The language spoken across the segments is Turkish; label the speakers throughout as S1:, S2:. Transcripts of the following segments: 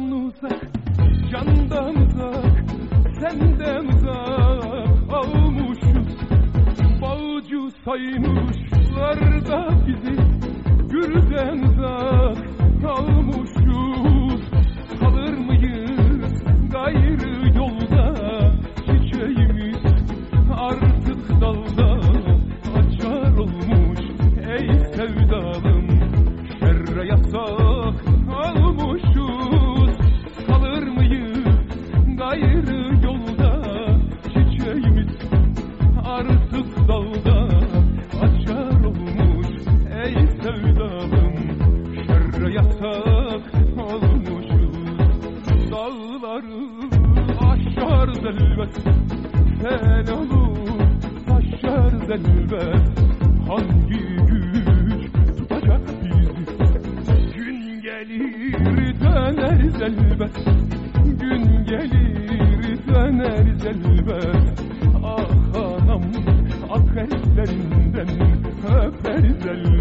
S1: Candan uzak, candan uzak, senden uzak almışız. Balcı saymışlar da bizi, gürden uzak kalmışız. Kalır mıyız gayrı yolda, çiçeğimiz artık dalda. Zelvet sen olur. Taşar zelvet hangi güç tutacak bizi? Gün gelir döner zelvet gün gelir döner zelvet ah anam ak ellerinden öper zelvet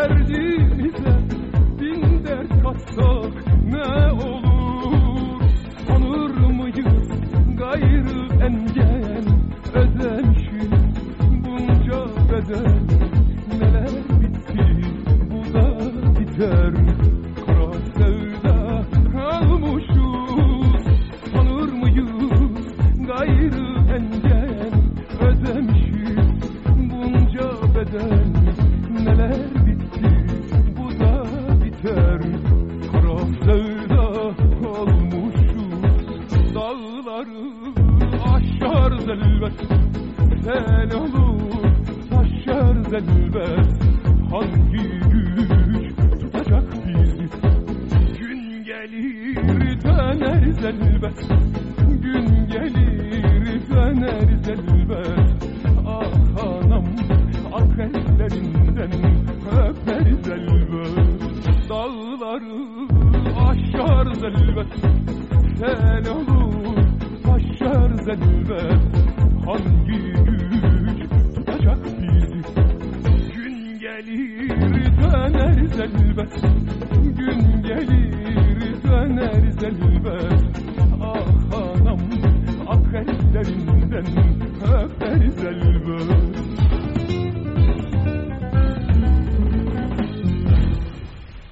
S1: derdimize bin dert katsak ne olur? Tanır mıyız gayrı engel? Ödemişiz bunca bedel. Neler bitti? Bu da biter dağları aşar zelvet sen olur taşar zelvet. Hangi güç tutacak bizi? Gün gelir döner zelvet gün gelir döner zelvet. Ah anam ak ellerinden öper zelvet. Dağları aşar zelvet sen olur taşar zelvet hangi güç tutacak bizi? Gün gelir döner zelvet gün gelir döner zelvet